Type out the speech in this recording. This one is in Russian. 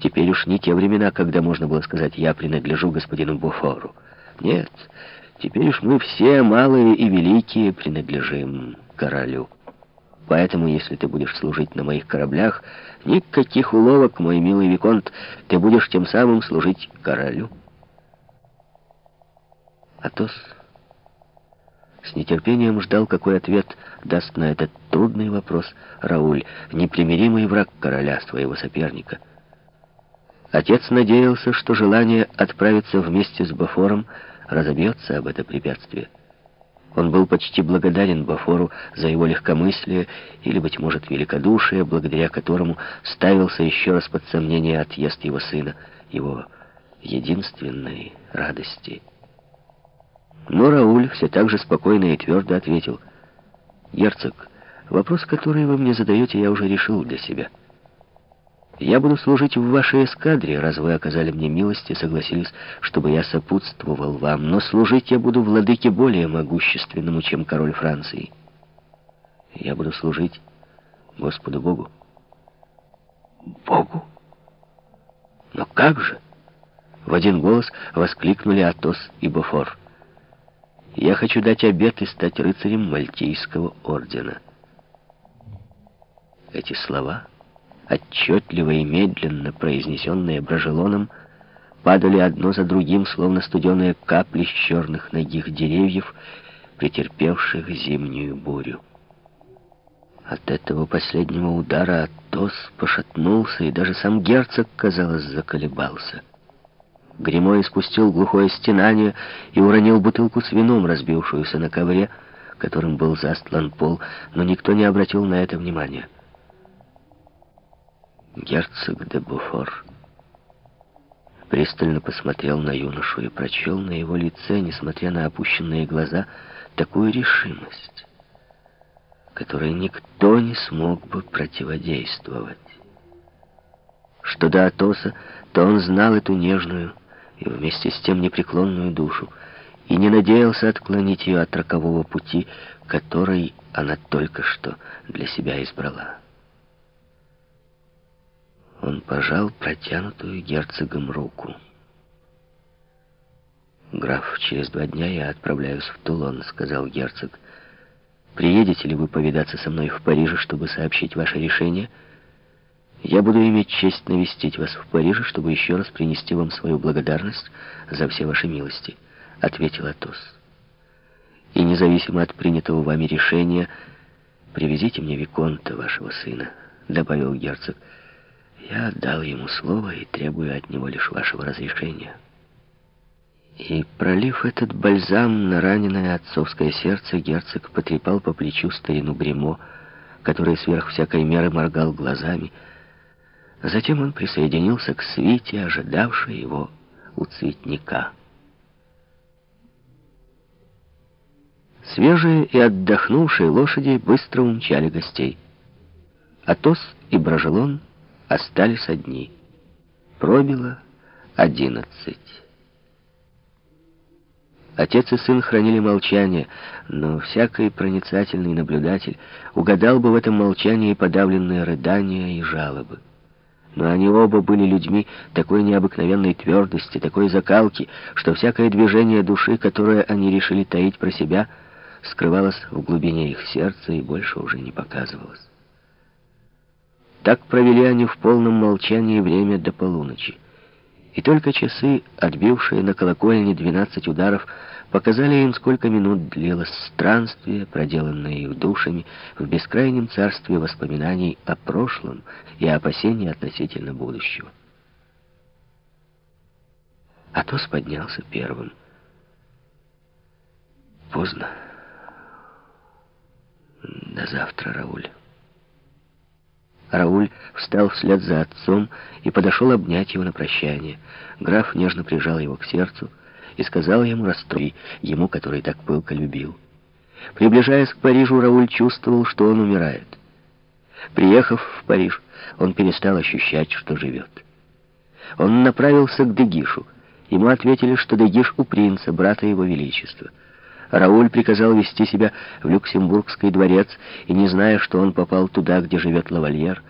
Теперь уж не те времена, когда можно было сказать «я принадлежу господину Буфору». Нет, теперь уж мы все, малые и великие, принадлежим королю. Поэтому, если ты будешь служить на моих кораблях, никаких уловок, мой милый Виконт, ты будешь тем самым служить королю. Атос с нетерпением ждал, какой ответ даст на этот трудный вопрос Рауль, непримиримый враг короля, своего соперника. Отец надеялся, что желание отправиться вместе с Бафором разобьется об это препятствие. Он был почти благодарен Бафору за его легкомыслие или, быть может, великодушие, благодаря которому ставился еще раз под сомнение отъезд его сына, его единственной радости. Но Рауль все так же спокойно и твердо ответил, «Герцог, вопрос, который вы мне задаете, я уже решил для себя». Я буду служить в вашей эскадре, раз вы оказали мне милость и согласились, чтобы я сопутствовал вам. Но служить я буду владыке более могущественному, чем король Франции. Я буду служить Господу Богу. Богу? Но как же? В один голос воскликнули Атос и Бофор. Я хочу дать обет и стать рыцарем Мальтийского ордена. Эти слова отчетливо и медленно произнесенные Брожелоном, падали одно за другим, словно студеные капли с черных ногих деревьев, претерпевших зимнюю бурю. От этого последнего удара Атос пошатнулся, и даже сам герцог, казалось, заколебался. Гремо испустил глухое стенание и уронил бутылку с вином, разбившуюся на ковре, которым был застлан пол, но никто не обратил на это внимания герцог де Буфор пристально посмотрел на юношу и прочел на его лице, несмотря на опущенные глаза, такую решимость, которой никто не смог бы противодействовать. Что до Атоса, то он знал эту нежную и вместе с тем непреклонную душу и не надеялся отклонить ее от рокового пути, который она только что для себя избрала. Он пожал протянутую герцогом руку. «Граф, через два дня я отправляюсь в Тулон», — сказал герцог. «Приедете ли вы повидаться со мной в Париже, чтобы сообщить ваше решение? Я буду иметь честь навестить вас в Париже, чтобы еще раз принести вам свою благодарность за все ваши милости», — ответил Атос. «И независимо от принятого вами решения, привезите мне Виконта, вашего сына», — добавил герцог. Я отдал ему слово и требую от него лишь вашего разрешения. И, пролив этот бальзам на раненое отцовское сердце, герцог потрепал по плечу старину Гремо, который сверх всякой меры моргал глазами. Затем он присоединился к свите, ожидавшей его у цветника. Свежие и отдохнувшие лошади быстро умчали гостей. Атос и Брожелон остались одни. Пробило одиннадцать. Отец и сын хранили молчание, но всякий проницательный наблюдатель угадал бы в этом молчании подавленные рыдания и жалобы. Но они оба были людьми такой необыкновенной твердости, такой закалки, что всякое движение души, которое они решили таить про себя, скрывалось в глубине их сердца и больше уже не показывалось. Так провели они в полном молчании время до полуночи. И только часы, отбившие на колокольне 12 ударов, показали им, сколько минут длилось странствие, проделанное их душами в бескрайнем царстве воспоминаний о прошлом и опасений относительно будущего. Атос поднялся первым. Поздно. До завтра, Рауль. Рауль встал вслед за отцом и подошел обнять его на прощание. Граф нежно прижал его к сердцу и сказал ему расстрой, ему, который так пылко любил. Приближаясь к Парижу, Рауль чувствовал, что он умирает. Приехав в Париж, он перестал ощущать, что живет. Он направился к Дегишу. Ему ответили, что Дегиш у принца, брата его величества. Рауль приказал вести себя в Люксембургский дворец, и, не зная, что он попал туда, где живет лавальер,